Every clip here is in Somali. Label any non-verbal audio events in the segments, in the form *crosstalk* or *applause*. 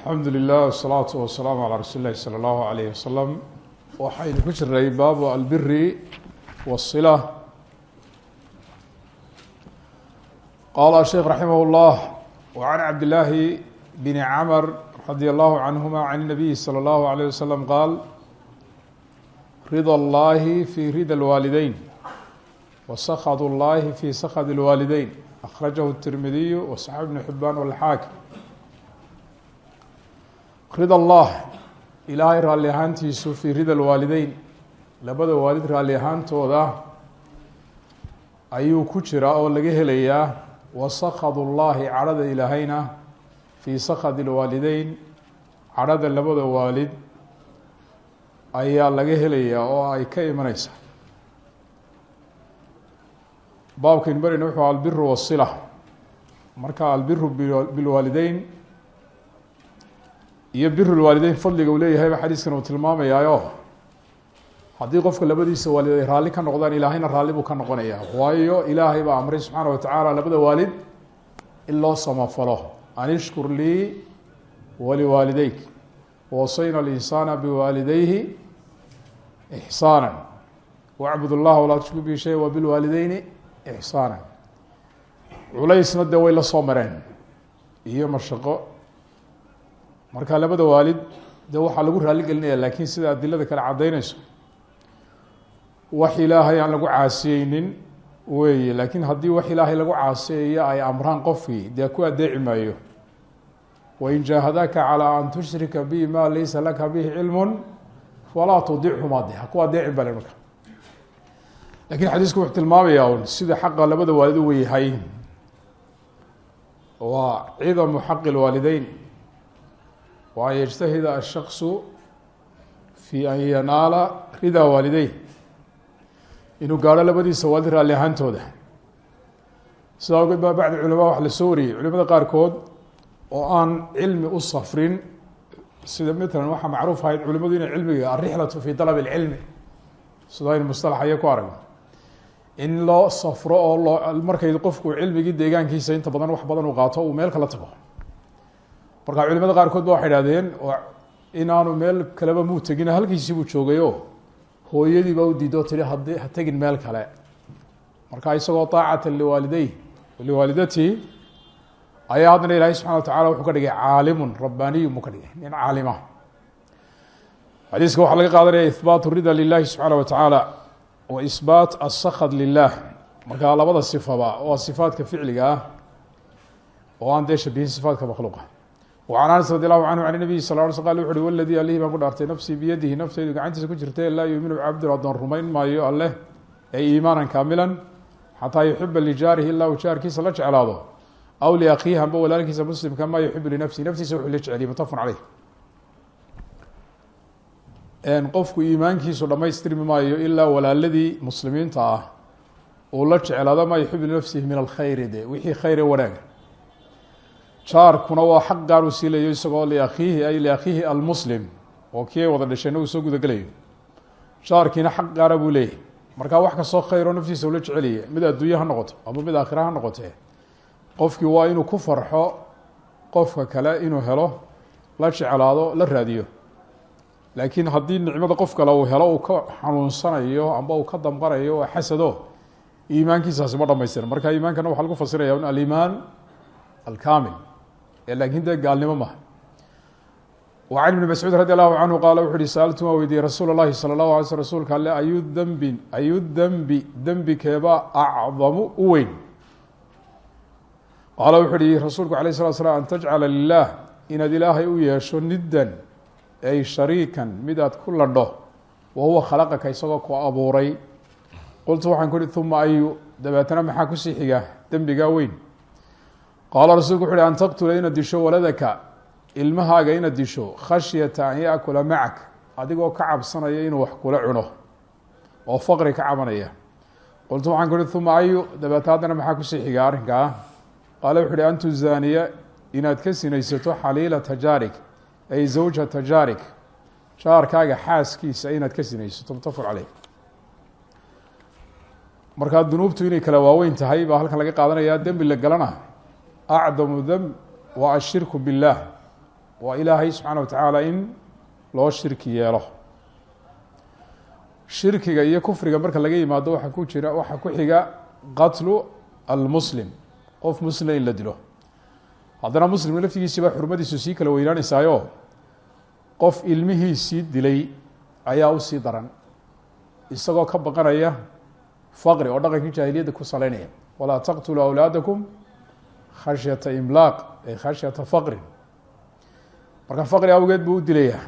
alxamdu lilah wasalaatu wasalaamu calaa rasuuli lahi sala allahu alayh wasalam waxaynu ku jirnay baabu albiri wasila qaala sheekh raximah llah wa can cabdillaahi bni camr radi allahu canhuma can nabiyi salى allahu alayh wasalam qaal rida allahi fi rida lwaalideyn wa sakad اllahi fi sakd اlwaalideyn akhrajahu الtirmidiyu wasaxab bn xibaan walxaakim rida allah ilaahay raalli ahaantiisu fii rida lwaalideyn labada waalid raalli ahaantooda ayuu ku jiraa oo laga helayaa wa sakad cadhada ilaahayna fii sakad lwaalideyn cadhada labada waalid ayaa laga helayaa oo ay ka imaneysaa baabkaynu barayna wuxuu albiru wasila marka albiru bilwaalideyn iyo biru lwaalideyn fadliga uu leeyahayba xadiiskan uu tilmaamayaayo haddii qofka labadiisa waalid ay raalli ka noqdaan ilaahayna raalli buu ka noqonayaa waayo ilaahay baa amray subxaana watacaala labada waalid in loo samafalo. An ishkur lii waliwaalideyk wasayna alinsaana biwaalideyhi ixsaana wacbud اllaha walaa tushriku bihi shay wa bilwaalideyni ixsaana culaysna dee way la soo mareen. Iyo mashaqo marka labada waalid de waxaa lagu raali gelinaya laakiin sida adilada kale caddaynayso. Wax ilaahay aan lagu caasiyeynin weeye laakiin haddii wax ilaahay lagu caasiyeeyo ay amraan qofkii dee ku adeeci maayo. Wain jaahadaaka calىa an tushrika bi ma laysa laka bihi cilmu falaa tudichuma de ha ku adeecin bale marka. Lakin xadiisku wuxuu tilmaamayaa sida xaqa labada waalid u weyahay waa cidamu xaqi wa an yجtahida الshakصu fi an yanaala rida waalideyn inuu gaarho labadiisa waalid raalli ahaantooda sidaa ogeed baa bacdi culama wax la soo wariyey culimada qaarkood oo aan cilmi u safrin sida matalan waxaa macruuf ahayd culimadu inay cilmiga alrixlatu fi dalab اlcilmi sida aynu mustalax iyo ku aragno in loo safro oo loo markay qofku cilmigii deegaankiisa inta badan wax badan uu qaato uu meel kala tago marka culimada qaarkood ba waxay idhahdeen inaanu meel kaleba muu tegina halkiisii buu joogayo. Hooyadiiba u diido tihi hadi ha tegin meel kale. Marka isagoo taacata liwaalidey liwaalidatihi ayaa haddana ilaahay subxana wa tacala wuxuu ka dhigay caalimun rabbaaniyun buu ka dhigay nin caalima. Xadiiska waxaa laga qaadanaya ihbaatu rida lilahi subxaana wa tacaala wa isbaat asakad lilah marka labada sifaba waa sifaadka ficliga ah oo aan dee shabihin sifaadka makhluuqa وعن أنس رضي الله عنه عن النبي صلى اه علي sل قال وxu uhi wladii alihii baan ku dhaartay nafsii biyadihi naftaydu gacantiisa ku jirtay laa yuuminu cabdun adoon rumayn maayo alleh ee iimaanan kaamilan xataa yuxiba lijaarihi ilaa uu jaarkiisa la jeclaado aw liakhiihi amba walaalkiisa muslimka ma yuxibu linafsihi naftiisa wuxuu la jeceliy mutafaqun caleyh qofku iimaankiisu dhamaystirmi maayo ilaa walaaladii muslimiinta ah uu la jeclaado maa yuxibu linafsihi min alkhayri de wixii khayre wanaaga jaarkuna waa xaq gaar uu siilayo isagoo liakhiihi ay liakhiihi almuslim oo kii ay wada dhasheen uu soo gudagelayo. Jaarkiina xaq gaara buu leeyahy markaa wax kastoo khayroo naftiisa ula jecelaya mid adduunye ha noqoto ama mid aakhira ha noqotee qofkii waa inuu ku farxo qofka kale inuu helo la jeclaado la raadiyo. Laakiin haddii nicmada qof kale uu helo uu ka xanuunsanayo amba uu ka damqanayo waa xasado iimaankiisaasi ma dhamaystir marka iimaankana waxaa lagu fasiraya alimaan alkamil lakin dee gaalnimo maha وعن بن مسعوud radي الlahu عanهu qaala wuxu uhi sأltu waan weydiiyey rasuul الlahi salى الlahu alay sl rsulka ale ayu dembin ayu dembi dembi-keeba acdamu u weyn qaala wuxu uhi rasuulku alayه الsلat sلام an tajcala lilah inaad ilaahay u yeesho nidan ay shariikan mid aad ku ladho wa huwa khalaqaka isagoo ku abuuray qultu waxaan ku uhi uma ayu dabeetana maxaa kusii xiga dembigaa weyn Qaala rasuulku wuxu uhi an taqtula inaad disho waladaka? Ilmahaaga inaad disho khashyata an yaakula macak. Adigoo ka cabsanaya inuu wax kula cuno oo faqri ka cabanaya. Qultu waxaan ku uhi uma ayu dabeeta haddana maxaa ku sii xiga arrinkaa qaala wuxu uhi an inaad ka sinaysato xaliilata jaarik ay zawjata jaarik jaarkaaga xaaskiisa inaad ka sinaysato. Mutafaq caleyh markaa dunuubtu inay kala waaweyn tahay baa halkan laga qaadanaya dembi la galana acdamu demb waa ashirku biاllah waa ilaahay subxaana wa tacaala in loo shirki yeelo shirkiga iyo kufriga marka laga yimaado waxaa ku jira waxaa ku xiga qatlu almuslim qof muslima in la dilo haddana muslimka laftigiisiiba xurmadiisu sii kala weynaanaysaayo qof ilmihiisii dilay ayaa u sii daran isagoo ka baqanaya faqri oo dhaqankii jaahiliyadda ku saleynaya walaa taqtuluu awlaadakum khashyata imlaaq ay khashyata faqrin marka faqri awgeed buu dilaya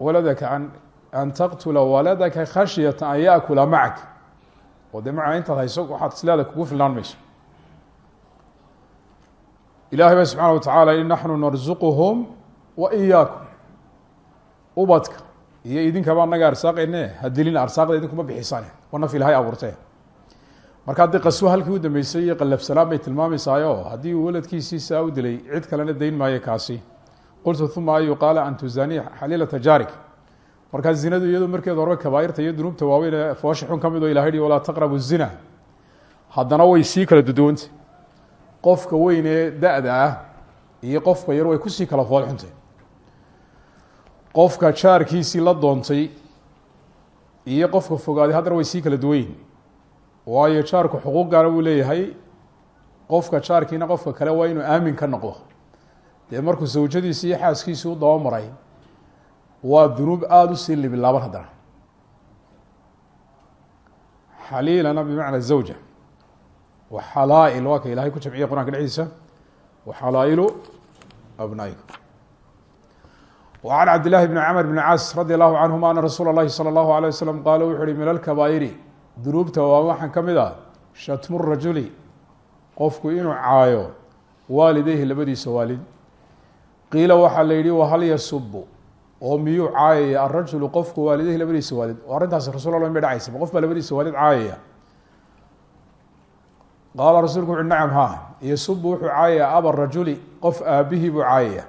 waladaka an an taqtula waladaka khashyata an yaakula macak oo dee macaa intaad hayso waxaad isleeda kugu filnaan mayso. Ilahay ba subxaana wa tacaala in narzuquhum wa iyaakum ubadka iyo idinkaba anaga arsaaqeyne hadilin arsaaqda idinkuma bixisane waa naf ilahay abuurtee marka haddii qaswo halkii u dambeysay iyo qalafsanaan bay tilmaameysaayo haddii uu waladkiisii saa u dilay cid kalena dayn maayo kaasi. Qultu uma an yuqaala an tuzaniya xaliilata jaarik. Markaa zinadu iyadu markeed horeba kabaairta iyo dunuubta waaweyn foosha xun ka oo ilahay hi taqrabu zina. Haddana way sii kala duduwantay. Qofka weyn ee da-da ah iyo qofka yar way ku sii kala fool qofka jaarkiisii la doontay iyo qofka fogaaday haddana way sii kala duwan yihiin waayo jaarku xuquuq gaara buu leeyahay qofka jaarkiina qofka kale waa inuu aamin ka noqdo dee markuu sawjadiisi iyo xaaskiisii u dabamaray waa dunuub aada u sii libilaaban haddana xaliilana bimacna zawja wa xalaa-il waa ka ilahay ku jamciya qur'anka dhexdiisa wa xalaa-ilu abnaa'ikum wa can cabd llahi bni camr bni caas radi allahu canhuma ana rasuula اllahi salى allahu alيه waslm qaala wuxu uhi min alkabaa'iri dunuubta waa waxaan ka mid ah shatmu rajuli qofku inuu caayo waalideyhi labadiisa waalid. Qiila waxaa la yihi wahal yasubu oo miyuu caayaya? Arajulu qofku waalideyhi labadiisa waalid. Oo arrintaasi rasul alla ma qof baa labadiisa waalid caayaya? Qaala rasuulku wuxu nacam ha yasubu wuxuu caayaya aba rajuli qof aabihii buu caayaya.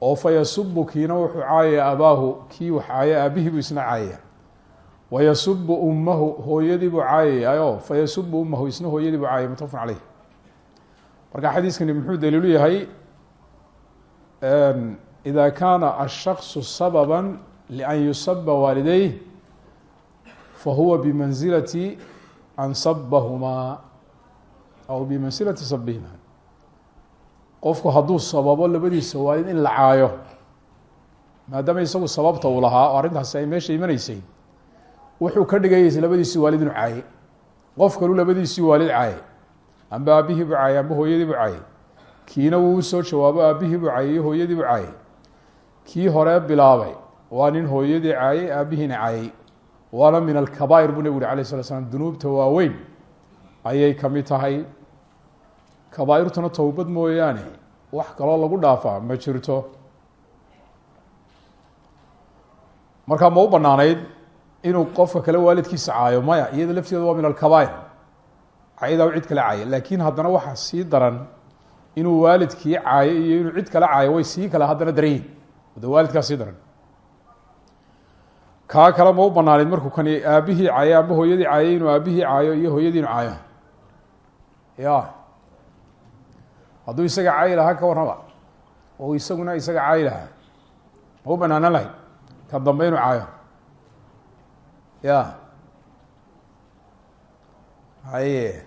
Oo fa yasubu kiina wuxuu caayaya abaahu kii wax caaya aabihii buu isna caayaya wayasubu ummahu hooyadii buu caayayao fa yasubu ummahu isna hooyadii buu caayaya mutafaqun caleyh marka xadiiskani muxuu daliilu yahay ida kaana ashakصu sababa lian yusaba waalideyh fahuwa bimansilati an sabahumaa aw bimansilati sabihima qofku hadduu sababo labadiisa waalid in la caayo maadaama isagu sababta uu lahaa oo arrintaasi ay meesha imanaysay wuxuu ka dhigayay labadiisii waalid inuu caayay qof kalu labadiisii waalid caayay amba aabihii buu caayay amba hooyadii buu caayay kiina wuu u soo jawaabo aabihii buu caayay iyo hooyadii buu caayay kii hore bilaabay waa nin hooyadii caayay aabihiina caayay waana min alkabaa'ir buu nebigu uri alay slat slam dunuubta waaweyn ayay ka mid tahay. Kabaairtuna towbad mooyaane wax kaloo lagu dhaafaa ma jirto. Markaa ma u banaanayd inuu qofka kale waalidkiisa caayo maya iyada lafteeda waa min alkabaa'ir. Caydaa cid kale caaya laakiin haddana waxaa sii daran inuu waalidkii caayo iyo inuu cid kale caayo way sii kale haddana daran yihiin waalidkaa sii daran. Kaa kale ma u banaaneyd markuu kani aabihii caayo amba hooyadii caayay inuu aabihii caayo iyo hooyadii inu caayo. Ya hadduu isaga caayi lahaa ka warraba oo isaguna isaga caayi lahaa ma u banaanan lahayd ka dambe inuu caayo ya haye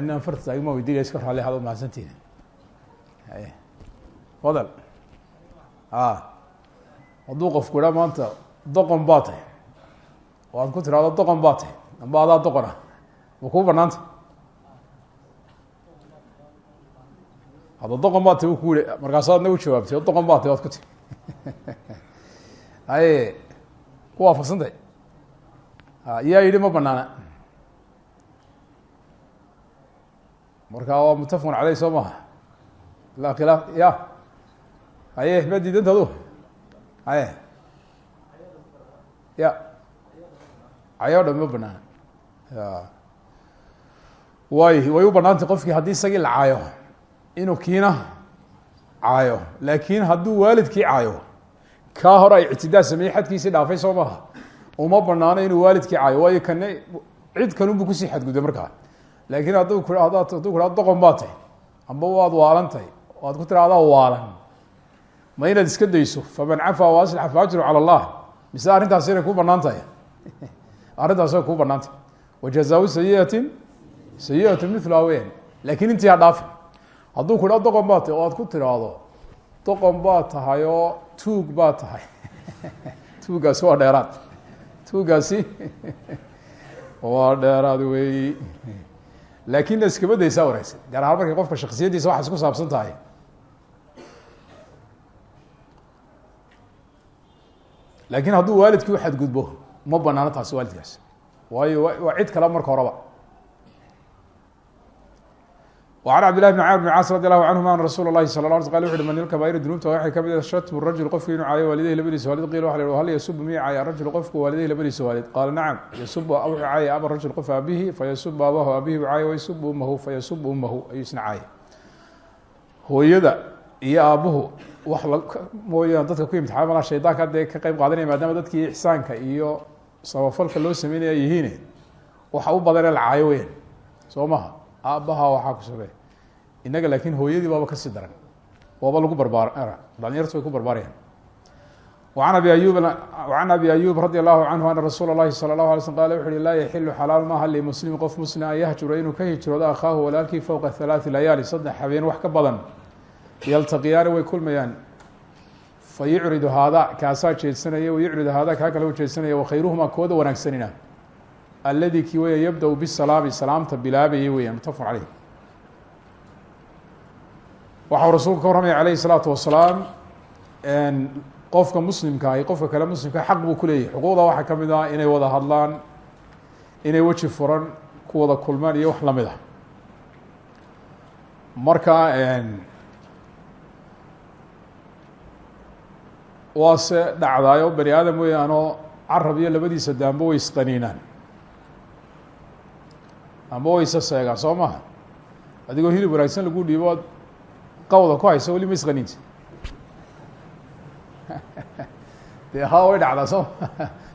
n farta taagma weydiinaya iska raali hado mahadsantiin haye fadal a hadduu qofku idhaa maanta doqon baa tahy oo aad ku tiraahdo doqon baa tahy amba adaa doqon ma kuu banaanta hadda doqon baa u ku yihi markaasu adna u jawaabtay doqon baa tahy waad ku tiri haye ku waafaqsantay yaa yidhi ma banaana marka waa mutafaqun caleyh soo maha la khilaaf ya haye ma diidanta adu? Haye. Ya cayo dhan ma banaana way way u banaantay qofkii haddii isagii la caayo inuu kiina caayo laakin hadduu waalidkii caayo kaa hore ay ictidaa sameeyey xadkiisii dhaafay soo maha uma banaano inuu waalidkii caayo waayo kane cid kanunbu ku sii xadgudbay markaa. Laakiin hadduu ku hadaad hadduu ku hahdo doqon baa tahy amba waad waalan tahay o ad ku tiraahdaa waalan. Ma inaad iska dayso faman cafaa wa aslaxa faajru calى اllah mise arrintaas inay ku bannaan tahay? *laughs* Arrintaas way kuu bannaan tahay. Wajazaau sayiati sayiatu mila weyan laakiin intii ha dhaafi hadduu ku hahdo doqon baa tahy oo aad ku tiraahdo doqon baa tahay oo tuug baa tahay. *laughs* Tuugaasi waa dheeraad. Tuugaasi *laughs* waa dheeraad wey laakin na iskama daysaa wanaagsan gaar ahaan markay qofka shaksiyaddiisa waxaas ku saabsan tahay. Laakiin hadduu waalidkii uxadgudbo ma banaano taasi waalidkaas. Waayo waa cid kale marka horeba وعن cبد لله بن cمر بن cاص رضي الله عنهma أن رsuل الlahi صلى اه علي قال وxu من الكبائر duنuubta waxay ka mid shatm الرaجل qofku inuu caayo waalideyhi labadiisa waalid qil wa l hal yasub miya caaya rajul qofku waalideyhi labadiisa waalid qaala nacam yasub wuxuu caaya aba rajul qof aabihi fayasub aabahu aabihi u caaya wayasub umahu fayasub umahu ayuu isna caaya hooyada iyo aabuhu wax mooyaan dadka ku imtixaan malaa shaydaanka dee ka qeyb qaadanaya maadaama dadkii ixsaanka iyo sabafalka loo sameynaya yihiine waxa u badan ee la caayo weyan soo maha aabaha waxaa ku sugay innaga laakiin hooyadii baaba kasii daran waaba lagu barbaar dhalinyartu way ku barbaarayaan an abi ayub an abi ayub radi allahu canhu ana rasuula اlahi salى اlahu alay slm qala wuxu uhi laa yaxilu xalaal maaha limuslim qof muslima an yahjura inuu ka hijroodo akhaahu walaalkii fowqa halaati layaali saddex habeen wax ka badan yaltaqiyaani way kulmayaan fa yucridu haada kaasaa jeedsanaya wayucridu haada kaa kale u jeedsanaya wakhayruhuma kooda wanaagsanina aladi kii weya yabda bisalaami salaamta bilaabayay weeyaan mutafaq caleyh waxau rasuulku ka warramaya alayhi الsalaatu wasalaam qofka muslimka ahi qofka kale muslimka xaq buu kuleeyahy xuquuqda waxaa ka mid ah inay wada hadlaan inay weji furan ku wada kulmaan iyo wax la mid ah. Marka waase dhacdaayo bani aadam weeyaanoo carab iyo labadiisa daanbo way isqaniinaan amba way isa seegaan soo maha adigoo hilib wanaagsan lagu dhiibo ad qawda ku hayso weli ma isqaniinta dee ha way dhacdaa soo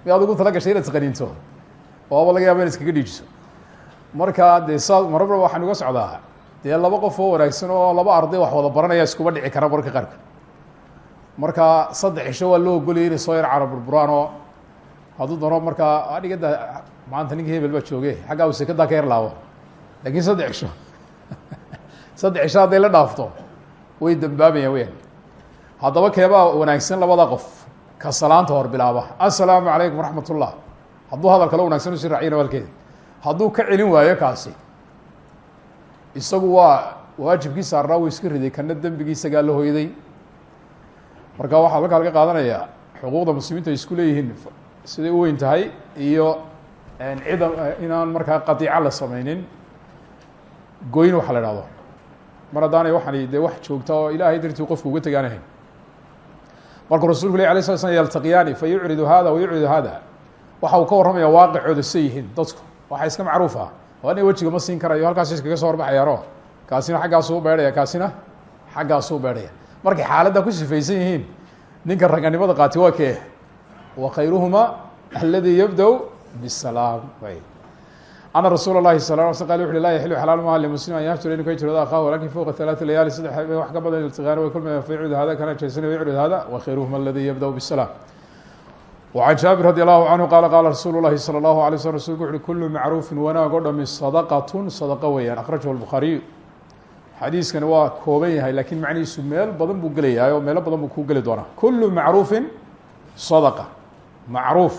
mi ad ugu tala gashay inaad isqaniinto ooaba laga yaaba in dhiijiso marka dee saa marabra waxaan uga socdaa dee laba qof oo wanaagsan oo laba arday wax wada baranaya iskuba dhici kara mararka qaarka marka saddex cisho waa loo ogolayay inay soo yar cara burburaan oo hadduu dano markaa adhigada maanta ninka hebel baa jooge xaggaa u sekadaa ka yar laabo laakiin saddex cisho. Saddex cisho hadday la dhaafto way dambaabayaan weyaan haddaba keebaa wanaagsan labada qof ka salaanta hor bilaaba. Assalaamu calaykum waraxmat ullah hadduu hadal kalo wanagsan usi raaciyana walkeeda hadduu ka celin waayo kaasi isagu waa waajibkii saarnaa wuu iska riday kana dembigii isagaa la hoyday. Marka waxaa halkaa laga qaadanayaa xuquuqda muslimiintu ay isku leeyihiin siday u weyn tahay iyo cida inaan markaa qadiica la sameynin goyn waxa la ihahdo mar haddaanay waxani dee wax joogta oo ilaahay dartii qofku uga tegaanahayn markuu rasulku leh alay sla slam hada wa yucridu hada waxa uu ka warramaya waaqicooda yihiin dadku. Waxaa iska macruuf ah. Oo ina wejiga ma siin karayo halkaas iskaga soo horbaxayaano kaasina xaggaasuu beedhaya kaasina xaggaasuu beedhaya. Markay xaaladda ku sifaysan yihiin ninka raganimada qaati waa kee? Wa khayruhuma aladi yabda bsalaam ana rasuul اlahi sal ه sl qal wuxu la yaxilu xalaal maha limuslim an yahjura inu ka hijroodo akhahu walakin fowqa ثalaثi layaali saddex habeen wax ka badan iltiqaana way kulmaya fayucud hada kana jeesanay wayucud hada wakhayruhuma aladi yabda bsalaam وعن jaaبir radي الlahu canhu qala qala rasuul الlahi salى الlahu alay slm rasulku wuxuhi kulu macruufi wanaag o dhami sadaqaة sadaqo weeyaan akrajahu الbukhaariyu xadiiskani waa kooban yahay lakin macnihiisu meel badan buu gelayahay oo meelo badan buu kuu geli doonaa kulu macruufi sadqa macruuf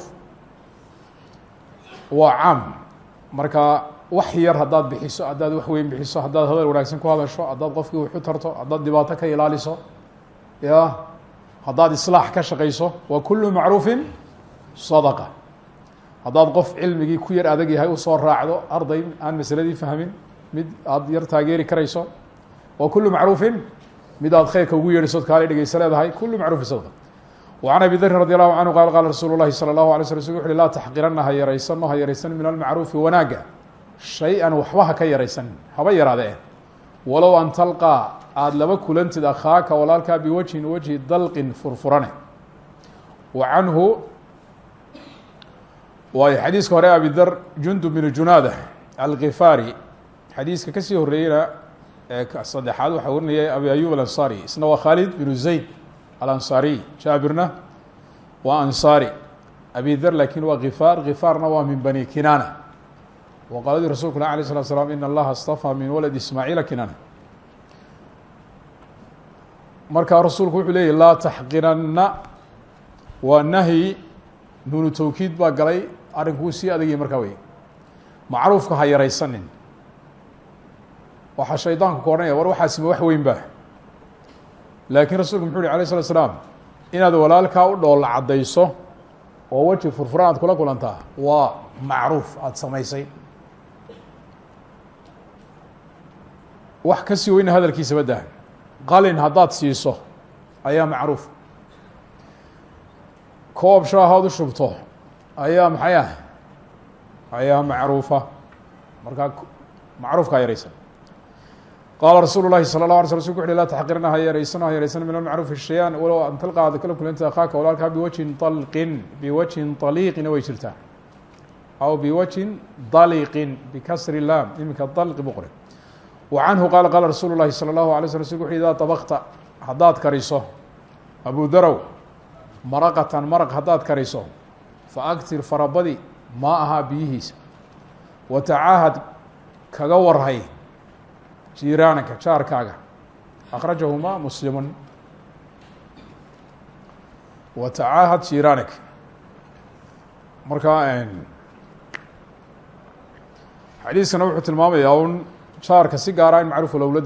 waa caam marka wax yar haddaad bixiso haddaad wax weyn bixiso haddaad hadal wanaagsan ku hadasho haddaad qofkii wax u tarto haddaad dhibaato ka ilaaliso ya haddaad islaax ka shaqayso waa kulu macruufin sadaqa. Haddaad qof cilmigii ku yar adag yahay u soo raacdo arday aan masaladii fahmin mid aad yar taageeri karayso waa kulu macruufin mid aad khayrka ugu yeedhisood kaala dhegeysa leedahay kulu macruufin sadaqa وعن أبي dri رضي الله عنه qال qال رsuل الlahi slى الlaه عليه sل وu laa تxqirana ha yaraysano ha yaraysan min الmacruufi wanaaga شhay-an waxba ha ka yaraysan haba yaraadee walow an talqىa aada laba kulantid akhaaka walaalkaa biwجهin wجهi dalqin furfurane wa canhu waayo xadiiska hore abi dr jundub بن junaada alkifaari xadiiska kasii horeeyeyna ee saddexaad waxaa warinayay abi ayub alansaari isna waa khaalid binu zayd alansaariy jaabirna waa ansaari abi der laakiin waa kifaar kifaarna waa min bani kinana wa qaaladii rasulku lah alay slat slam in allaha اstafaa min walad ismaaciila kinana markaa rasuulku wuxuu leeyay laa taxqiranna waa nahyi nuunu tawkiid baa galay arrinkuu sii adagayay markaa wey macruufka ha yaraysanin. Waxaa shaydaanku ka odhanaya war waxaasima wax weyn ba laakiin rasuulku muxuu yihi alayه slat slaam inaad walaalkaa u dhoolla caddayso oo weji furfuran aad kula kulantaa waa macruuf aada samaysay. Wax ka sii weyna hadalkiisa badda qalin haddaad siiso ayaa macruuf. Koob shaahood u shubto ayaa maxay ah? Ayaa macruufa. Markaa macruufkaa yaraysan qaala rasuulu lahi sala la ala sl rasulku uxu laa taxqiran ha yeeraysano ha yeeraysano min almacruufi shay-an walow an talqaada kala kulanta akhaaka walaalkaa biwajhin aliqin biwajhin aliiqina way jirtaa aw biwajhin daliqin bikasri laam iminka daliqi buqre wa canhu qaala qaala rasuulu lahi sala allahu alay sl rasulku uxu idaa dabakta haddaad kariso abudarow maraqatan maraq haddaad kariso fa agtir farabadi maa ahaa biyihiisa wa tacaahad kaga warhay jiiraanaka jaarkaaga akrajahuma muslimun. Wa tacaahad jiiraanaka marka xadiiskana wuxuu tilmaamayaa un jaarka si gaara in macruufa lowla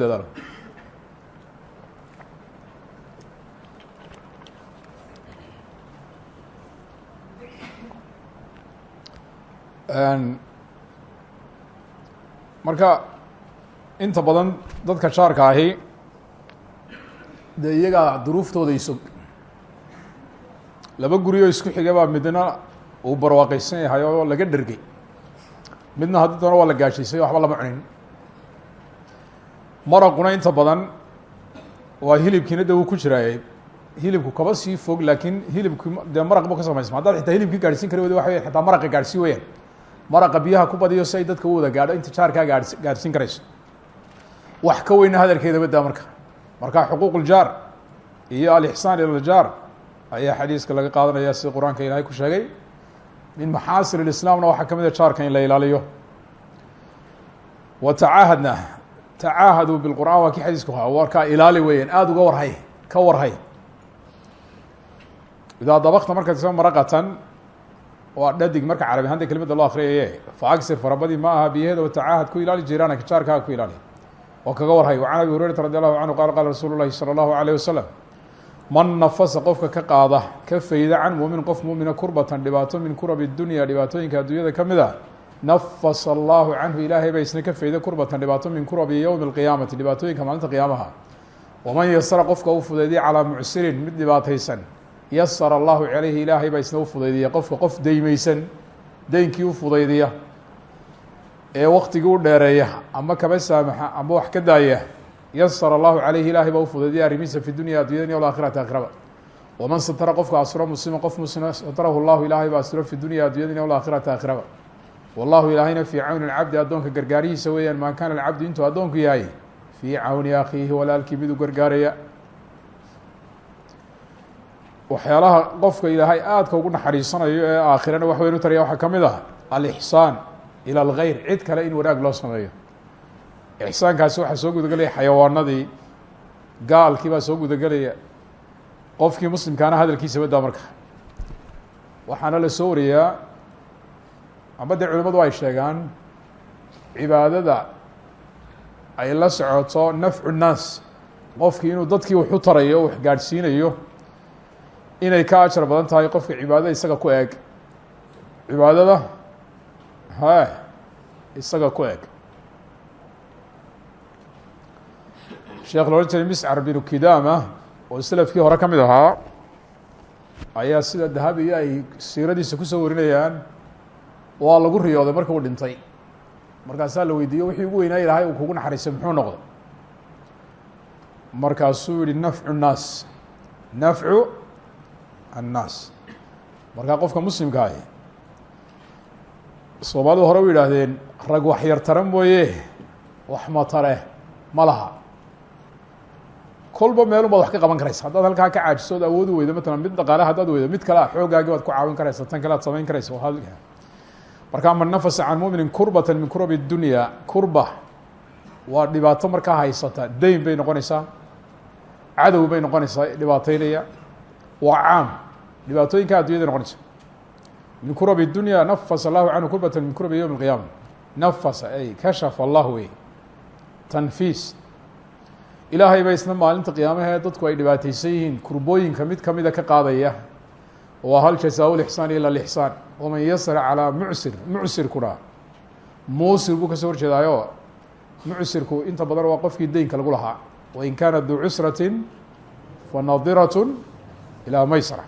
marka inta badan dadka jaarka ahi dee iyagaa duruuftooda isog laba guriyoo isku xigabaa midna uu barwaaqeysan yahay oo laga dhergay midna haddii doona waa la gaashiisay waxba lama cunin. Maraquna inta badan waa hilibkiina de ku jiraaye hilibku kaba sii fog laakiin hilibki dee maraq bu ka samaysma haddaad xitaa hilibkii gaadhsiin kari wada waxa wey xataa maraqa gaadhsii biyaha ku badiyo si ay dadka u wada gaadho inta jaarkaa gaah gaadhsiin karayso wax ka weyna hadalkeeda badaa marka. Marka xuquuq uljaar iyo alixsaan ila ljaar ayaa xadiiska laga qaadanaya sida qur'aanka ilaahay ku sheegay. Min maxaasin اlislaamna waxaa ka mid a jaarka in la ilaaliyo. Wa tacaahadna tacaahaduu bilqur'an waa kii xadiisku warkaa ilaali weeyaan aada uga warhay ka warhay. Idaa dabakta markaad isa maraqatan waa dhadig marka carabi ahaanta kelimada loo akriyaye faagsir farabadii ma aha biyaheeda watacaahad ku ilaali jiraanaka jaarkaaga ku ilaali oo kaga warhay. Wa can abi hurayrata radi allahu canhu qala qala rasuulu llahi salى allahu alayh wasalam man nafasa qofka ka qaada ka fayda can mumin qof mumina kurbatan dhibaato min kurabi dunya dhibaatooyinka adduunyada ka mid a nafasa allahu canhu ilaahay baa isna ka fayda kurbatan dhibaato min kurabi yowmi اlqiyaamati dhibaatooyinka maalinta qiyaamaha. Waman yasara qofka u fudaydiya calaa mucsirin mid dhibaataysan. Yasara allahu calayhi ilaahay baa isna u qofka qof deymeysan deynkii u fudaydiya ee waktigii u dheereeya ama kaba saamaxa ama wax ka daaya yasara allahu calayhi ilaahay baa u fudaydiya arrimihiisa fi dunya addunyada alaakhirati aakhiraba waman satara qofka asuro muslima qof muslima satarahu llahu ilaahay baa asuro fi dunya addunyada iyo alaakhirati aakhiraba wallahu ilaahayna fii cawni lcabdi addoonka gargaarihiisa weeyaan maa kaana alcabdu intuu addoonku yahay fii cawni akhiihi walaalkii miduu gargaaraya. Waxyaalaha qofka ilaahay aadka ugu naxariisanayo ee aakhirana wax weyn u taraya waxaa ka mid ah alixsaan ila algeyr cid kale in wanaag loo sameeyo. Ixsaankaasi waxaa soo gudagelaya xayawaanadii gaalkii baa soo gudagelaya. Qofkii muslimkaana hadalkiisa badaa marka. Waxaana la soo wariyaa amba dee culimadu ay sheegaan cibaadada ay la socoto nafcu nnaas. Qofkii inuu dadkii wax u tarayo o wax gaadhsiinayo inay ka ajar badan tahay qofka cibaadada isaga ku eeg. Cibaadada he isaga ku eg sheekh la odhan jiray miscar binu kidama oo selafkii hore ka mid ahaa ayaa sida dahabiyo ay siiradiisa ku soo warinayaan waa lagu riyooday marka uu dhintay. Markaasaa la weydiiyo wixii ugu weynaa ilahay uu kugu naxariisay muxuu noqday? Markaasuu yihi nafcu nnaas. Nafcu annaas. Markaa qofka muslimka ahi soomaalidu hore u yidhaahdeen rag waxyar tara mooye wax matale ma laha. Kolba meelun baad wax ka qaban karaysa. Haddaad halkaa ka caajiso od awoodi weydo matalan mid dhaqaale haddaad weydo mid kale a xoogaagi baad ku caawin karaysa tan kale ad samayn karaysa markaa man nafasa can muminin kurbata min kurabi dunya. Kurba waa dhibaato markaa haysata dayn bay noqonaysaa cadow bay noqonaysaa dhibaateynaya waa caam dhibaatooyinka addunyada noqonaysa min kurabi dunya nafasa allahu canhu kurbata min kurabi yowm اlqiyaama nafasa ay kashafa allah wey tanfiis ilaahay ba isna maalinta qiyaamahee dadku ay dhibaateysan yihiin kurbooyinka mid kamida ka qaadaya waa hal jasaa lixsaan ila lixsaan. Waman yasra calaa mucsir mucsirkuna muusir buu ka soo horjeedaayo. Mucsirku inta badan waa qofkii deynka lagu lahaa. Wain kaana duu cusratin fanadirat ilaa maysra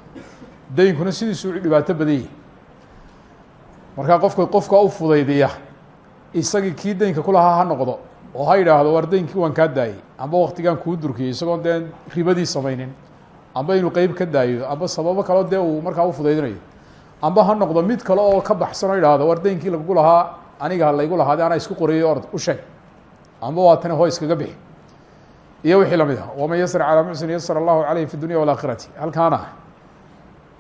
deynkuna sidiisuu dhibaato badanyay markaa qofka qofka u fudaydiya isagii kii deynka kulahaa ha noqdo oo ha yidhaahdo waan kaa daayey amba waktigaan kuu durkiyey isagoon dee ribadii samaynin amba inuu qeyb ka daayo amba sababo kaleo dee uu markaa ufudaydinayo amba ha noqdo mid kale oo ka baxsan oo yidhaahdo war deynkii lagu lahaa aniga laygu lahaade anaa isku qoreeyo ord u sheeg amba waa tani hoo iskaga bixi. Iyo wixii la mid ah waman yasr calaa muxsin yasr allahu caleyhi fi dunya walaakhirati halkaana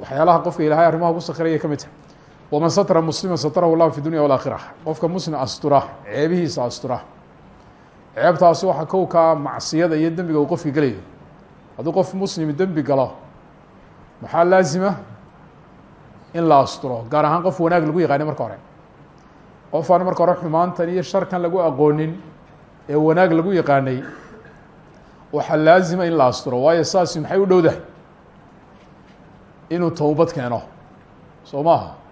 waxyaalaha qofka ilaahay arrimaha ugu sakiraya ka tahay waman satra muslima satrahu llahu fi dunya walaakhira qofka muslim astura ceebihiisa astura ceebtaasi waxaa kowkaa macsiyada iyo dembiga uu qofka gelayo hadduu qof muslim dembi galo maxaa laazima in la asturo gaar ahaan qof wanaag lagu yaqaanay marka hore qof aan marka hore xumaantan iyo sharkan lagu aqoonin ee wanaag lagu yaqaanay waxaa laazima in la asturo waayo saasi maxay u dhowdahay inuu towbad keeno soo maaha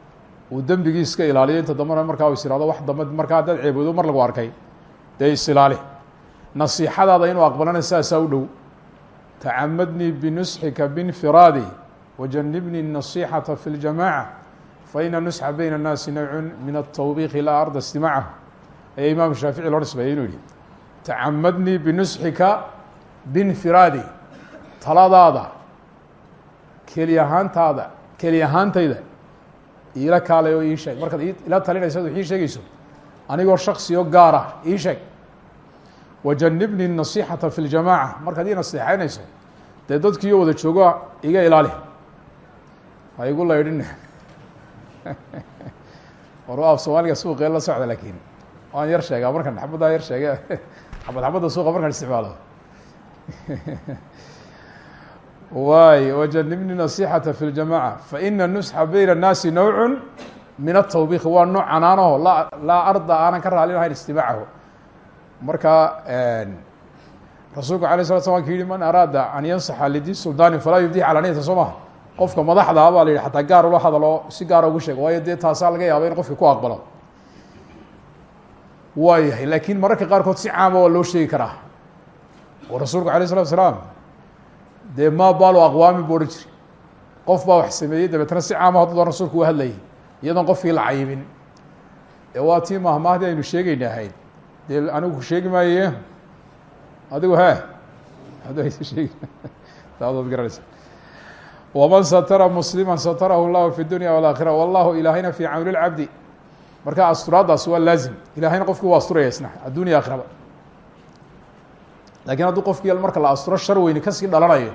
uu dembigii iska ilaaliyo inta dambena markaa is ihahdo wax dambe markaa haddaad ceeboodo mar lagu arkay dee isilaali nasiixadaada inuu aqbalana saasaa u dhow tacamadnii binusxika binfiraadi wajanibnii النaصيxaةa fi اljamاعة faina nusxa bayna الnaasi nawcu min الtawbiqi laa arda اstimaacahu ayaa imaam shaafici loo nisbeeyay inuu yihi tacamadnii binusxika binfiraadi taladaada keli ahaantaada keli ahaantayda iila kaalay oo ii sheeg markaad ila talinaysa ad ii sheegeyso anigoo shaksi oo gaar ah ii sheeg wajanibnii النaصيxaةa fi اljamاعة markaad ii naseexeynayso dee dadkiiyo wada jooga iga ilaali ha igu laydhin *laughs* war af soomaaliga suuqee la socda lakin waan yar sheegaa markan xabaddaa yar sheege *laughs* xabad xabadda suuqa markaan isticmaalo *laughs* waay wjanibni nasixata fi ljamaca faina nusxa bayna annaasi nowcu min atawbiiki waa nooc canaanaho. Laa laa arda aanan ka raalinahayn istibaacahu marka rasuulku alay slat sla ki yihi man araada an yansaxa lidii suldaani falaa yubdih calaniyata soo maha qofka madaxdaa baa la yihi xataa gaar ula hadalo si gaara ugu sheeg. Waayo dee taasaa laga yaaba in qofki ku aqbalo. Waayahay laakiin mararka qaarkood si caama waa loo sheegi karaa. Oo rasuulku alay slatu salaam dee ma baalo aqwaami bu odhan jiri qof baa wax sameeyey dabeetna si caama hadda doon rasuulku u hadlayay iyadoon qofkii la cayimin ee waa tii mahmahdii aynu sheegayna ahayd dee anigu sheegi maaye? Adigu he *laughs* waman satara muslima satarahu llahu fi dunya walakhira wallahu ilaahayna fi cawni lcabdi marka asturaaddaas waa laazim. Ilahayna qofkii waa asturaya isna addunya laakiin hadduu qofkii marka la asturo shar weyni ka sii dhalanayo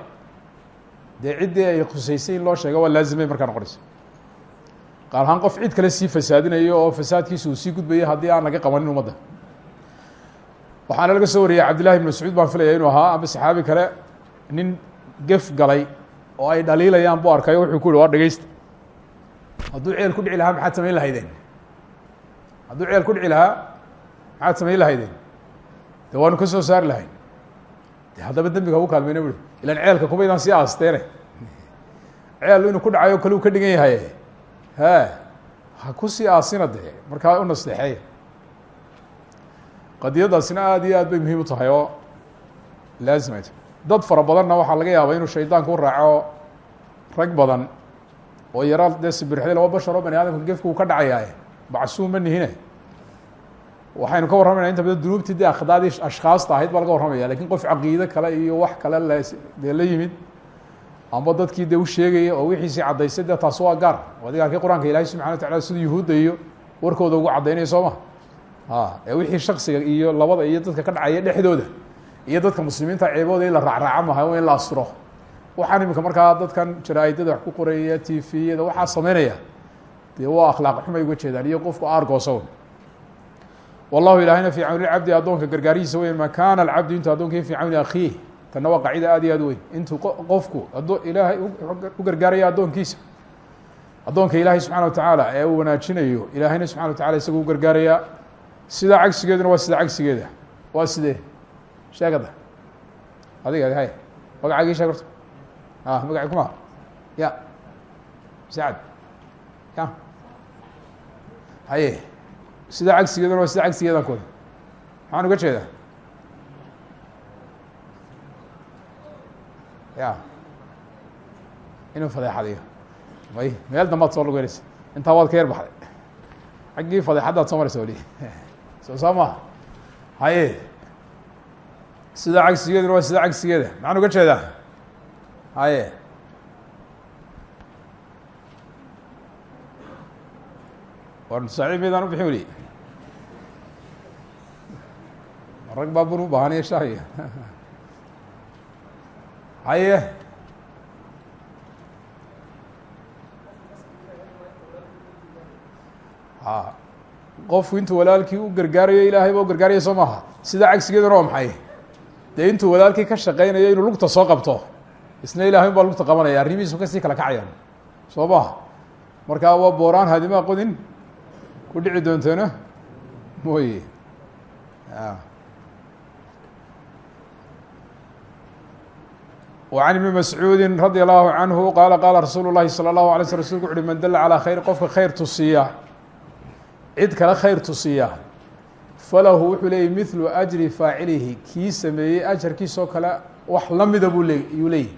dee ciddii ay khuseysay in loo sheega waa laazimay markaa noqonaysa qaar ahaan qof cid kale sii fasaadinayo oo fasaadkiisa uu sii gudbayo haddii aan laga qabanin umadda waxaana laga soo wariyey cabdillahi ibn mascuud baan filaya inuu ahaa amba saxaabi kale nin gef galay oo ay dhaliilayaan bu arkayo wuxuu ku yihi waa dhegeysta hadduu ceel ku dhici lahaa maxaad samayn lahaydeen? Hadduu ceel ku dhici lahaa maxaad samayn lahaydeen? De waanu ka soo saari lahayn haddaba dembiga hagu kaalmeyna bui ilan ceelka kumaydaan sii aasteene ceel inuu ku dhacayo kale ka dhigan yahay. He ha ku sii aasina dee. Markaa u nasteexeeya. Qadiyadaasina aada iyo aad bay muhiim u tahay oo laazim dad fara badanna waxaa laga yaabaa inuu shaydaanku raaco rag badan oo yara dee sibirxday laba bashar oo bani aadamka gefka ka dhacayaaye. Macsuum ma nihine waxaynu ka warramayna inta badan dunuubtii dee akhdaadii ashkhaasta ahayd baa laga warramaya laakiin qof caqiide kale iyo wax kale le dee la yimid amba dadkii dee u sheegaya oo wixiisii caddaysay dee taas waa gaar. Adiga arkay qur'aanka ilahay subxana wa tacala sida yuhuudda iyo warkooda ugu caddaynaya soo ma? Ee wixii shaksiga iyo labada iyo dadka ka dhacaya dhexdooda iyo dadka muslimiinta ceebooda in la raacraaca maha waa in la asturo. Waxaan imika markaa dadkan jaraa-idada wax ku qoraya t v-yada waxaa sameynaya. Dee waa akhlaaq xumay uga jeedaan iyo qofku aargoosawn wallahu ilaahayna fi cawni lcabdi addoonka gargaarihiisa weyn ma kana alcabdu intuu addoonkii fi cawni akhiih tanna waa qacida aad iyo aad weyn. Intuu qofku ado ilaahay u gargaaraya addoonkiisa. Addoonka ilaahay subxana wa tacaala ee uu wanaajinayo ilaahayna subxana wa tacala isaga u gargaarayaa sidaa cagsigeeduna waa sida cagsigeeda. Waa sidee sheegada. Adiga hay. Magacaagii sheeg horta. A magaci kuma ya. Sacad ya. Haye sida cagsigeeduna waa sida cagsigeedan kooda maxaan uga jeedaa? Ya inuu fadeexadiyo. May meel dambaad soo lugeynaysa. Intaa waad ka yar baxday. Xaggii fadeexaddaad soo maraysa wali. *laughs* Soo saa maha haye. Sida cagsigeeduna waa sida cagsigeeda maxaan uga jeedaa? Haye. War saaxiib maydaan u bixin weli rag baa bun u baahaniyo shaahiyo haye a intuu walaalkii u gargaarayo ilaahay ba u gargaaraya soo maaha sida cagsigeeduna waa maxay? Dee intuu walaalkii ka shaqeynayo inuu lugta soo qabto isna ilahay un baa lugta qabanaya. Arrimihiisu ka sii kala kacayaan. Soo maha. Markaa waa booraan haadimaa qodin. Ku dhici doonteena mooye وعن بن مسعوudi رadي الله عanه qala qala rasuul الlahi slى الlaه عlay sl rsulku uhi man dala calىa khayr qofka khayr tusiya cid kale khayr tusiya falahu wuxuu leeyay mithlu أjri faacilihi kii sameeyey ajarkiisoo kale wax lamida buu le yuu leeyahy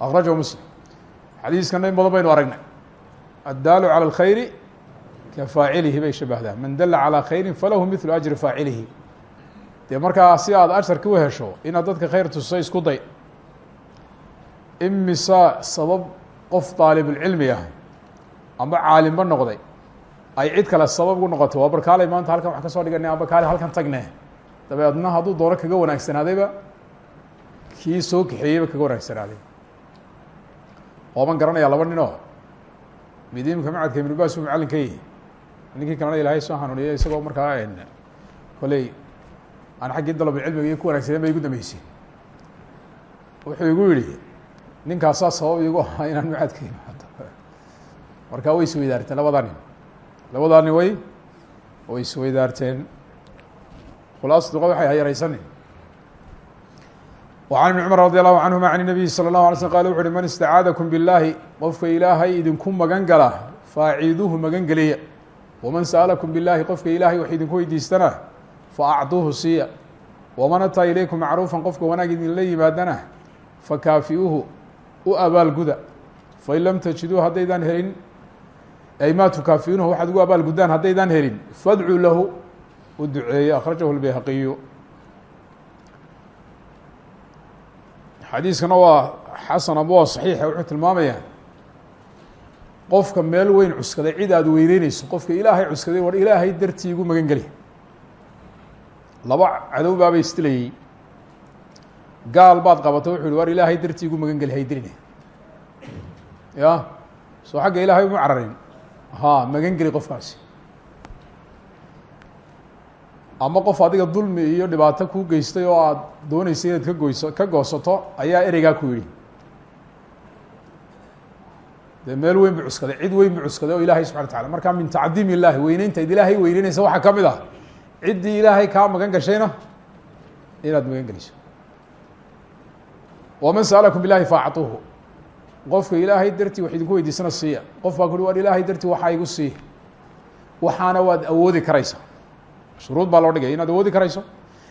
akrajahu mslim xadiiskana in badan baynu aragnay addaalu calى الkhayri ka faacilihi bay shabahdaa man dala calىa khayri falahu mithlu أjri faacilihi dee markaa si aad ajarka u hesho inaad dadka khayr tusiso isku day imisa sabab qof daalibulcilmi ah amba caalimba noqday? Ay cid kale sabab gu noqotay. Waa barkaalay maanta halkan wax ka soo dhiganay amba kaale halkan tagne dabeedna hadduu doono kaga wanaagsanaadayba kii soo kaxeeyeyba kaga wanaagsanaaday ooban garanayaa laba nin oo mid imika macadka ibnu baas uu macalin ka yihi ninkii kalena ilaahay soo hanuuniyay isagoo markaa koley aan xaggii dalabulcilmiga iyo ku wanaagsaneen ba igu dambeysay wuxuu igu yihi ninkaasaa sabab igu ahaa inaan macadka imaado markaa way isweydaarteen labadaa nin labadaa nin way way isweydaarteen khulaasatuqa waxay hayaraysanin وعن بن cمر رضي الله عنهma عن النبي صلى الله علي sلم qال وxu uhi man اsتacaadaكم بالlahi qofka ilaahay idinku magan gala faaciiduuhu magan geliya وman sألكم بالlahi qofka ilahay wax idinku weydiistana faأcطuuhu siiya وman atىa ilaykum macruufa qofka wanaag idinla yimaadana fakaafiuuhu u abaalguda fain lam tajiduu haddaydaan helin ay ma tukaafiuunahu waxaad ugu abaalgudaan haddaydaan helin fadcuu lahu u duceeyo akhrajahu lbayhaqiyu xadiiskana waa xasan aba waa saxiixa wuxuu tilmaamayaa qofka meel weyn cuskaday cid aad weyneyneyso qofka ilaahay cuskaday war ilaahay dartii igu magan geli. Laba cadow baabay isdilayey gaal baad qabato wuxu uhi war ilaahay dartii igu magan geli haydirine ya soo xagga ilaahay uma cararin. Ha magan geli qofkaasi. Ama qof adiga dulmi iyo dhibaato kuu geystay oo aad dooneysay inaad ka goyso ka goosato ayaa ereygaa ku yidhi. Dee meel weyn bu cuskaday cid weyn bu cuskaday oo ilaahay subxana wa tacala markaa min tacdiim illahi weyneynta id ilaahay weyneyneysa waxaa ka mid ah. Ciddii ilaahay kaa magan gashayna inaad magan geliso waman sa'alakum bilahi faacطuuhu qofka ilaahay dartii wax idinku weydiisana siiya. Qof baa kuhi war ilaahay dartii waxaa igu sii. Waxaana waad awoodi karaysa. Shuruud baa loo dhigaya inaad awoodi karayso.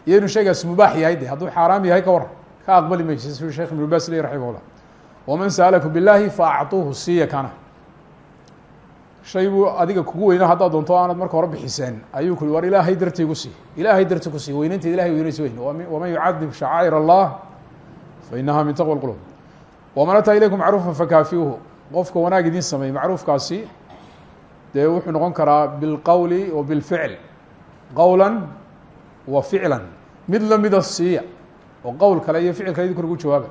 Iyo inuu shaygaas mubaax yahay de hadduu xaaraam yahay ka waran ka aqbali maysa siu sheekh ibnu bas ley raximah llah waman sa'alakum billahi faacطuuhu siiya kana. Shay buu adiga kugu weyna haddaad doonto aanad marka hore bixiseen. Ayuu ku war ilaahay dartii igu sii ilaahay dartii ku sii weyneynteed ilahay weyneysa weyn waman yucadim shacaa'ir allah fainaha min taqwa اlqulub waman ataa ilaykum macruufa fakaafiuhu qofka wanaag idin sameey macruufkaasi dee wuxuu noqon karaa bilqowli wa bilficl qowla wa ficla mid lamida siiya oo qowl kale iyo ficil kale idinku lagu jawaaba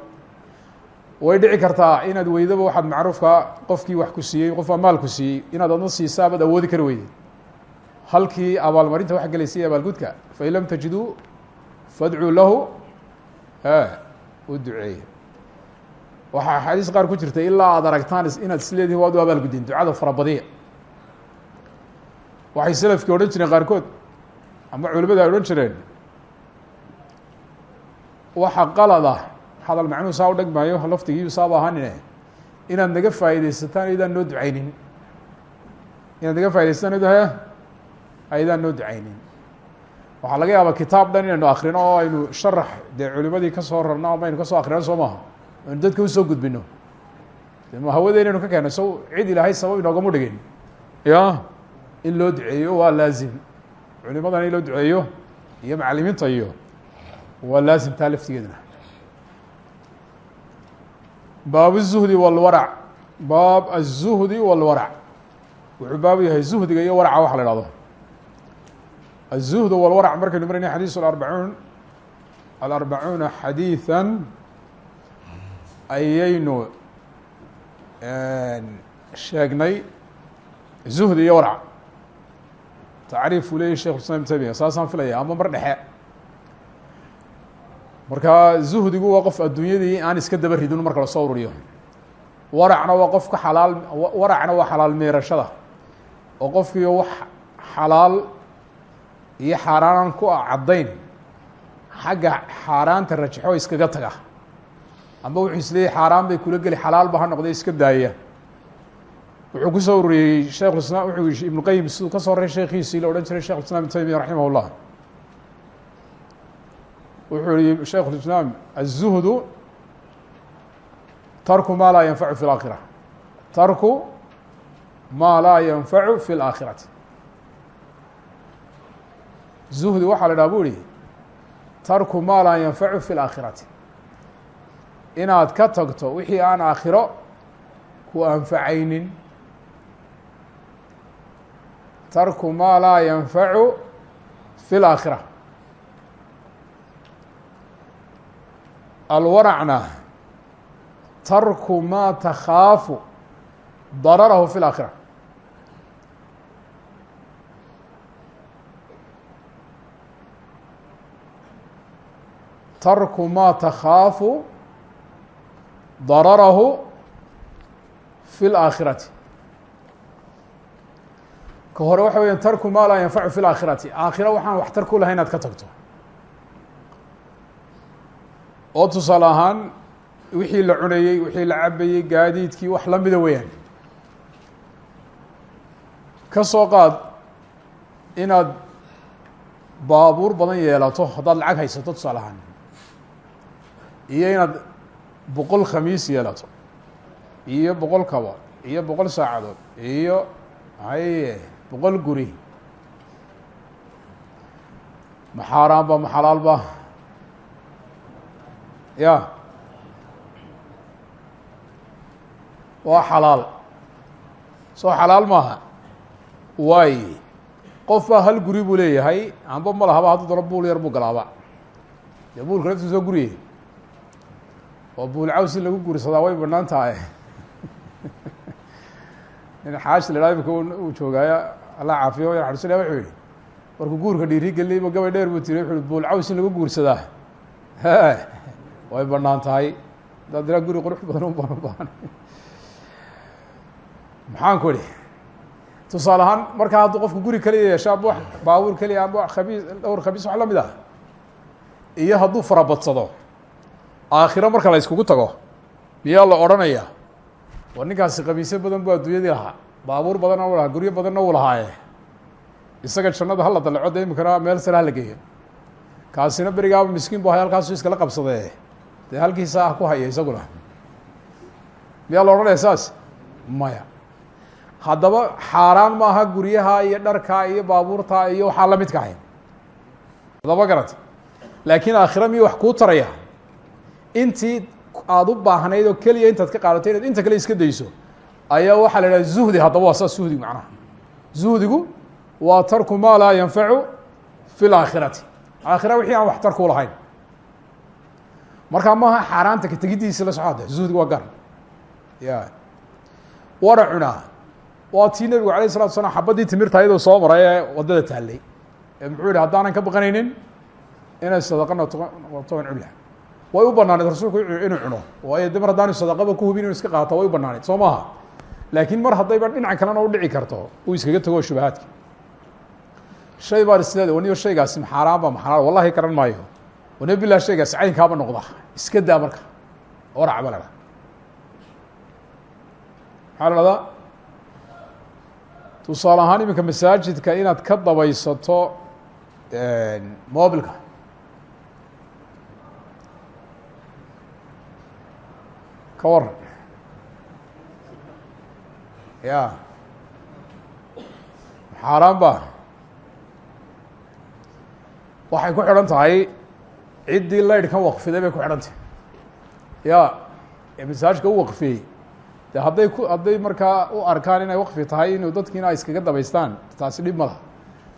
way dhici kartaa inaad weydaba waxaad macruufka qofkii wax ku siiyey qof amaal ku siiyey inaad adna siisa abaad awoodi kari weyday halkii abaalmarinta wax gelaysay abaalgudka fain lam tajiduu fadcuu lahu u duceeye waxaa axaadiis qaar ku jirta ilaa aad aragtaan inaad isleedihin waad u abaalgudin ducada farabadiya waxay selafkii odhan jireen qaarkood ama culimada ay odhan jireen waxa qalada hadal macnuu saa u dheg maayo laftigiiyu saaba ahaanine? Inaad naga faa'idaysataan aydaan noo ducaynin. Inaad naga faa'idaysataan aydaan noo ducaynin waxaa laga yaabaa kitaab dhan inaynu akrino oo aynu sharax dee culimadii kasoo rarno ama aynu kasoo akrino soo maaha aynu dadka usoo gudbino ma hawada inaynu ka keenno so cid ilaahay sabab inoogamu dhigin ya in loo duceeyo waa laazim culimadana in loo duceeyo iyo macalimiinta iyo waa laazim taa laftigeedna baab الzuhdi wاlwarac baab الzuhdi wاlwarac wuxuu baabu yahay zuhdiga iyo waraca waxa la ihahdo الzuhd wاlwarac markaynu maranay xadiis aarbacuun alarbacuuna xadiiثa ayaynu sheegnay zuhdi iyo warac tacriif uu leyahy shekh islam tamiya saasaan filaya ama mar dhexe marka zuhdigu waa qof adduunyadii aan iska daba ridin marka lasoo ururiyo waracna waa qofka xalaal waracna waa xalaal meerashada oo qofkiio wax xalaal iyo xaaraanan ku ah caddayn xagga xaaraanta rajaxo iskaga taga amba wuxuu isleeyahy xaaraan bay kula geli xalaalba ha noqday iska daaya wuxuu kusoo ururiyey shekhulislaam wuxuu yihi ibnu qayim siduu ka soo raray sheekhiisii la odhan jiray shekh islam ibn taymiya raximah اllah wuxuu yihi sheikh اislaam الzuhdu tarku ma laa yanfacu fi اlaakhira tarku ma laa yanfacu fi اlaakhirati zuhdi waxaa la dhaha bu uhi tarku maa laa yanfacu fi laakhirati. Inaad ka tagto wixii aan aakhiro ku anfacaynin. Tarku maa laa yanfacu fi laakhira. Alwaracna tarku maa takhaafu dararahu fi laakhira. Tarku ma takhaafu dararahu fi اlaakhirati ka hore waxa weya tarku ma laa yanfacu fi اlaakhirati aakhira waxaan wax tar ku lahay inaad ka tagto. Oo tusaale ahaan wixii la cunayey wixii la cabayey gaadiidkii wax lamida weeyaan. Ka soo qaad inaad baabuur badan yeelato haddaad lacag haysato tusaale ahaan iyo inaad boqol khamiis yeelato iyo boqol kaba iyo boqol saacadood iyo haye boqol guri. Ma xaaraan ba ma xalaal ba? Ya. Waa xalaal. Soo xalaal maaha? Waay. Qof baa hal guri buu leeyahay amba ma lahaba hadduu dano buul yar buu galaaba dee buulka laftiisa soo guriye oo buul caws in lagu guursadaa way bannaan tahay nin xaashi la imika uu joogaayo alla caafiyo yan xarusinaya wuxuu yihi markuu guurka dhiiri geliyay gabay dheer buu tiri wuxu uhi buul caws in lagu guursadaa. Way bannaan tahay haddaad diraa guri qurux badan u baan u maxaan ku idhi? Tusaale ahaan markaa hadduu qofku guri keliya yeesho amba baabuur keliya amba khabiis dhowr khabiis wax la mid ah iyo hadduu farabadsado aakhiro marka la iskugu tago miyaa la odhanaya war ninkaasi khamiisyo badan buu adduunyadii lahaa baabuur badanna u lahaa guryo badanna uu lahaaye. Isaga jannada hala dalaco de imikana meel sare hala geeyo. Kaasina berigaaba miskiin bu hay halkaasu iskala qabsadee. Dee halkiisa ah ku haya isaguna. Miyaa la odhanaya saas? Maya. Haddaba xaaraan maaha guryaha iyo dharka iyo baabuurta iyo waxaa lamidka ahay hadaba garata laakiin aakhira miyo wax kuu taraya intii aada u baahnayd oo keliya intaad ka qaadato inaad inta kale iska dayso ayaa waxaa la idhaha zuhdi haddaba waa saas zuhdigu macnaha. Zuhdigu waa tarku maa laa yanfacu fi laakhirati aakhira wixii aan waxtar ku lahayn. Markaa maaha xaaraanta ka tegidiisa la socode zuhdi waa gar ya. Wana cunaa. Waa tii nebigu alayh الsalatu slam xabadii timirta iyadoo soo maray ee waddada taallay. Ee muxuu yihi haddaanan ka baqanaynin inay sadaqa noqoto an cula way u banaaneed rasuulku inuu cuno. Waayo de mar haddaanu sadaqaba ku hubin inu iska qaato way u banaaneed soo maaha. Laakiin mar haddayba dhinaca kalena u dhici karto uu iskaga tago shubahaadka shay baan isleeda waniyo shaygaasi maxaaraan ba maxalaal wallahi garan maayo. Wana bilah shaygaasi caynkaaba noqda. Iska daa marka orac ba la dha maxaa la dhahdaa tusaale ahaan iminka masaajidka inaad ka dabaysato mobilka ka waran ya. Xaaraan ba. Waxay ku xidhan tahay ciddii laydhkan waqfiday bay ku xidhan tahay. Ya ee masaajka u waqfiyey de hadday ku hadday markaa u arkaan inay waqfi tahay inuu dadkiina ay iskaga dabaystaan taasi dhib ma laha.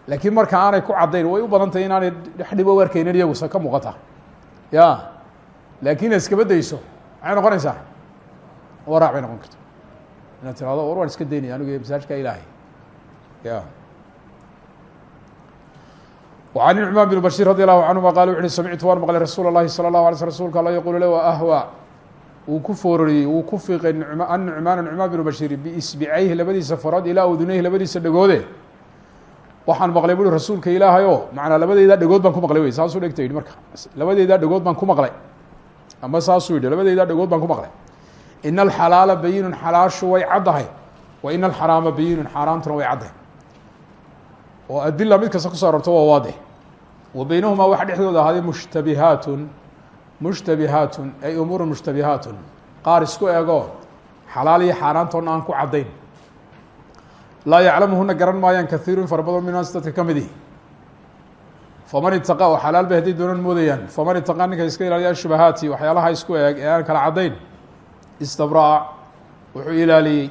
Laakiin marka aanay ku caddayn way u badan tahay inaanay dhex dhib u arkeynin iyagusa ka muuqata. Ya. Laakiin iskaba dayso maxay noqonaysaa waraac bay noqon karta inaad tirahdo war waan iska daynaya anigu masaajka ilaahay ya وعن نعمان بن بشير رضي الله عنهma qال وu uhi سمعtu waan mqلay رasuul الlahi صلى الله عليه sل رsulka alla yqul le وأhwى wuu ku foororiyey wuu ku fiiqay النعmaan نعmaan بن بشhير بsبicayhi labadiisa farood ilaa udunayhi labadiisa dhegoode waxaan maqlay bui rasuulka ilaahay o manaa labadeydaa dhegood baan ku maqlay wey saasuu dhegta yihi marka labadeydaa dhegood baan ku maqlay ama saasuu yihi labadeydaa dhegood baan ku maqlay in alxalaala bayinun xalaashu way caddahay wa in alxaraama bayinun xaaraamtuna way caddahay. Oo adila mid kasta ku soo arorto waa waadix. Wa beynahumaa waxaa dhexdooda ahaaday mushtabihaatun mushtabihaatun ay umuurun mushtabihaatun. Qaar isku eego xalaal iyo xaaraantoona aan ku caddayn. Laa yaclamuhuna garan maayaan kaiirun fara badan min naas dadka ka mid ihi faman itaqaa oo xalaal bay hadday doonaan moodayaan istabra'a wuxuu ilaaliyey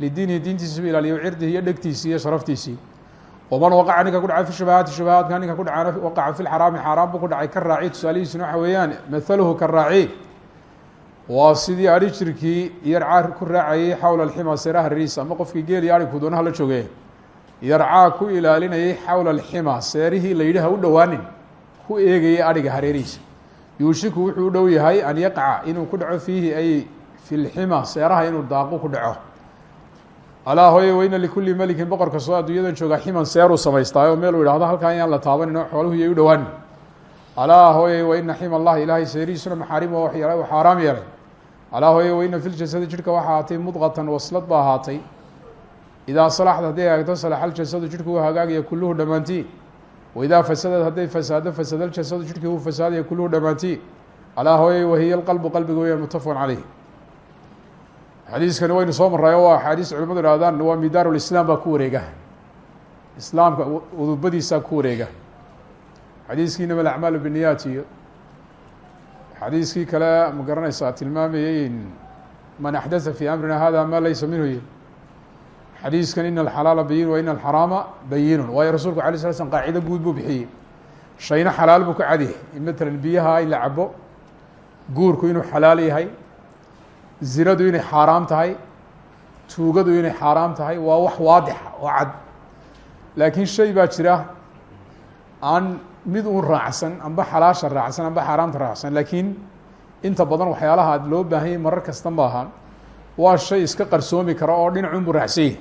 lidiinihi diintiisiibu ilaaliye cirdihi iyo dhegtiisii iyo sharaftiisii. Waman waqaca ninka ku dhacay fi shubahaati shubahaadka ninka ku dhacana waqaca fi lxaraami xaaraan buu ku dhacay ka raaci tusaalihiisuna waxa weeyaan mathaluhu ka raaci waa sidii ari jirkii yarcaa ku raacayay xawla alxima seeraha rariisa ama qofkii geeli arinku doonaha la jooge yarcaa ku ilaalinayay xawla alxima seerihii la yidhi ha u dhowaanin ku eegayay adhiga hareerihiisa. Yuushiku wuxuu u yahay an yaqaca inuu ku dhaco fiihi ay fi lxima seeraha inuu daaqo ku dhaco. Alaa hooye weyna likulli melikin boqor kastoo adduunyadan jooga ximan seeruu samaystaayo. Meel uu ihahdo halkaa ayaan la taabanin oo xooluhu yay u dhowaanin alaa hooye waina xima allahi ilaahay seerihiisuna maxaarima wax yeelay u xaaraam yeelay. Alaa hooye waina fi ljasadi jidhka waxa ahaatay mudqatan waslad ba ahaatay. Idaa salaxda hadday hagaagto salaxa ljasadu jidhku uu hagaagaya kulluhu dhammaantii. Waidaa fasadad hadday fasaado fasada ljasadu jidhkii uu fasaadaya kulluhu dhammaantii. Alaa hooye wahiya alqalbu qalbiga weyaan mutafaqan caleyh xadiiskani waynu soo marray o waa axaadiis culimadu ihahdaan waa midaaru lislaam baa ku wareega. Islaamka udubadiisaa ku wareega. Xadiiskii inama alacmaalu biniyaat iyo xadiiskii kale ma garanaysaa tilmaamayey man axdatha fi amrina hada ma laysa minhu. Y xadiiskan ina alxalaala bayin wa ina alxaraama bayinun. Waayo rasuulku alay sla slam qaacido guud buu bixiyey. Shayna xalaal buu ka cadiyay matalan biyaha in la guurku inuu xalaal yahay zinadu inay xaaraam tahay tuugadu inay xaaraam tahay waa wax waadixa oo cad laakiin shay baa jira aan mid uun raacsan amba xalaasha raacsan amba xaaraamta raacsan laakiin inta badan waxyaalaha loo baahanyay marar kasta maaha waa shay iska qarsoomi kara oo dhinacunbu raacsanyay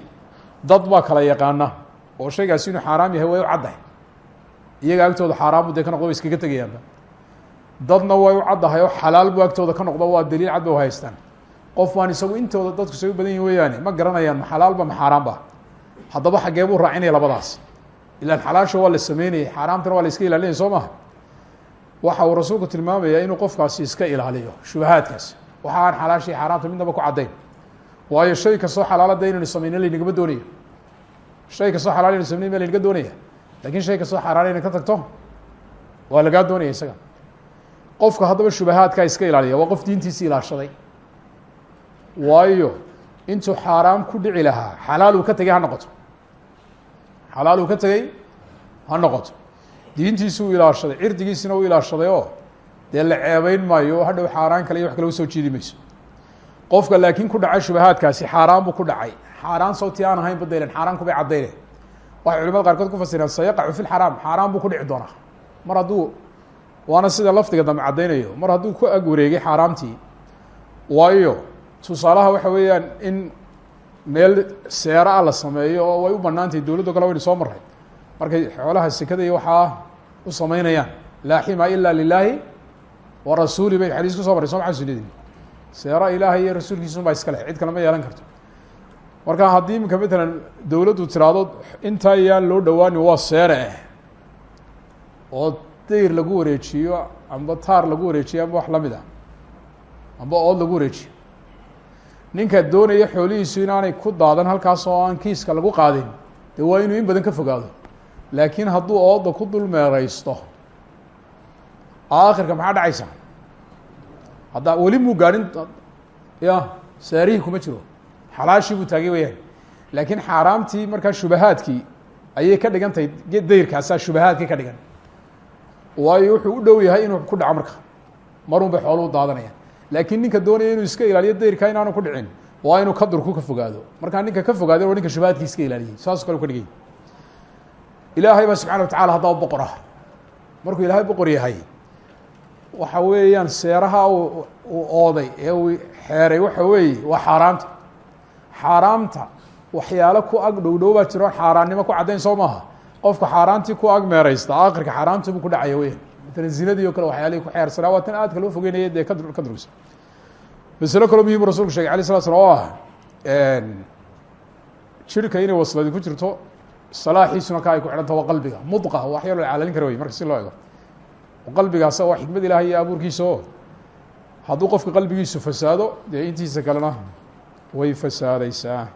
dad baa kala yaqaana oo shaygaasi inuu xaaraam yahay way u caddahay iyaga agtooda xaaraamu dee ka noqdo way iskaga dadna way u caddahay oo xalaal buu agtooda ka noqdo waa daliil cad ba haystaan qof baan isagu intooda dadku say u badan yihiin weeyaane ma garanayaan ma xalaalba ma xaaraanba haddaba xaggee buu raacinaya labadaas. Ilaan xalaasha waa la sameynayay xaaraamtana iska ilaalinaya soo maha waxa uu rasuulku tilmaamayaa inuu qofkaasi iska ilaaliyo shubahaadkaas. Waxa aan xalaasha iyo ku caddayn. Waayo shay kastoo xalaalada inaynu sameyno laynagama doonayo shay kastoo xalaal inaynu sameyno ma laynaga doonaya. Lakin shay kastoo xaaraan inay ka tagto waa lagaa doonaya isaga. Qofka haddaba shubahaadkaa iska ilaaliya waa qof diintiisi ilaashaday waayo intuu xaaraam ku dhici lahaa xalaal uu ka tegay ha noqoto. Xalaal uu ka tegey ha noqoto. Diintiisu u ilaashaday cirdigiisina u ilaashaday oo dee la ceebeyn maayo oo hadhow xaaraan kale iyo wax kale u soo jiidi qofka laakiin ku dhacay shubahaadkaasi xaaraan buu ku dhacay. Xaaraan sawti aan ahayn badaylen xaaraan kubay caddayne waxay culimada qaarkood ku fasireen sayaqacu fi lxaraam xaaraan buu ku dhici doonaa. Mar hadduu waana sida lafdiga dambe caddaynayo mar hadduu ku ag wareegay xaaraamtii waayo tusaalaha waxa weeyaan in meel seera a la sameeyo oo way u banaantahay dowladdo kale waynu soo maray markay xoolaha sekada iyo waxaa u sameynayaan laa xima ila lilaahi wa rasuuli bay xadiis kuso maray soo maa sunadin seera ilaahay iyo rasuulkiisun baa iska leh cid kale ma yeelan karto. Marka haddii iminka matalan dowladdu tiraahdo intaa yaan loo dhowaanin waa seere ah oo dayr lagu wareejiyo amba taar lagu wareejiyo amba wax la mid ah. Amba ood lagu wareejiyo ninka doonaya xoolihiisu inaanay ku daadan halkaas oo aan kiiska lagu qaadin. De waa inuu in badan ka fogaado. Laakiin hadduu ooda ku dul meereysto aakhirka maxaa dhacaysa? Hadda weli muu gaadhin ya saarihii kuma jiro. Xalaashii buu taagay weyaan laakiin xaaraamtii markaa shubahaadkii ayay ka dhigan tahay shubahaadkii ka dhigan. Waayo wuxuu u dhow yahay inuu ku dhaco marka marun bay xooluu daadanaya laakiin ninka doonaya inuu iska ilaaliyo dayrka inaanu ku dhicin waa inuu ka durku ka fogaado. Markaa ninka ka fogaada waa ninka shubahaadkii iska ilaaliyey saasoo kale ka dhigay. Ilaahay baa subxana wa tacala haddaba boqor ah markuu ilaahay boqor yahay waxa weeyaan seeraha uu ooday ee uu xeeray waxa weeye waa xaaraamta. Xaaraamta waxyaalo ku ag dhow dhow baa jiro xaaraannimo ku caddayn soo maaha. Qofka xaaraantii ku ag meereysta aakhirka xaaraamta buu ku dhacaya weyan matala zinadii o kale waxyaalihii ku xeersanaa waa tan aad ka laga fogeynaya ka durugsa masalo kaloo muhimu rasulku shegay alay slat slam oo ah jirka inay wasladi ku jirto salaaxiisuna ka ay ku xidhantaha qalbiga mudqa wax yaroo la caalalin kara marka si loo ego qalbigaas waa xikmad ilahay iyo abuurkiisa hadduu qofka qalbigiisu fasaado dee intiisa kalena way fasaadeysaa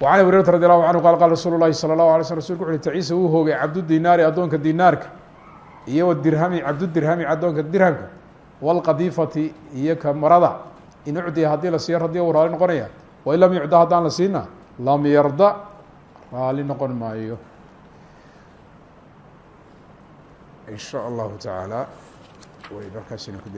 wa can abi hurayrata radi allahu canhu qala qala rasuulu llahi salى اllahu alay sl rsulku uxu uhi taciisa uu hoogay cabdu iyo wadirhami cabdudirhami caddoonka dirhamka walqadiifati iyo ka marada. In ucdiya haddii la siiyo radiyo raali noqonaya wain lam yucda haddaan la siina lam yarda raali noqon maayo. In sha allahu way markaasina ku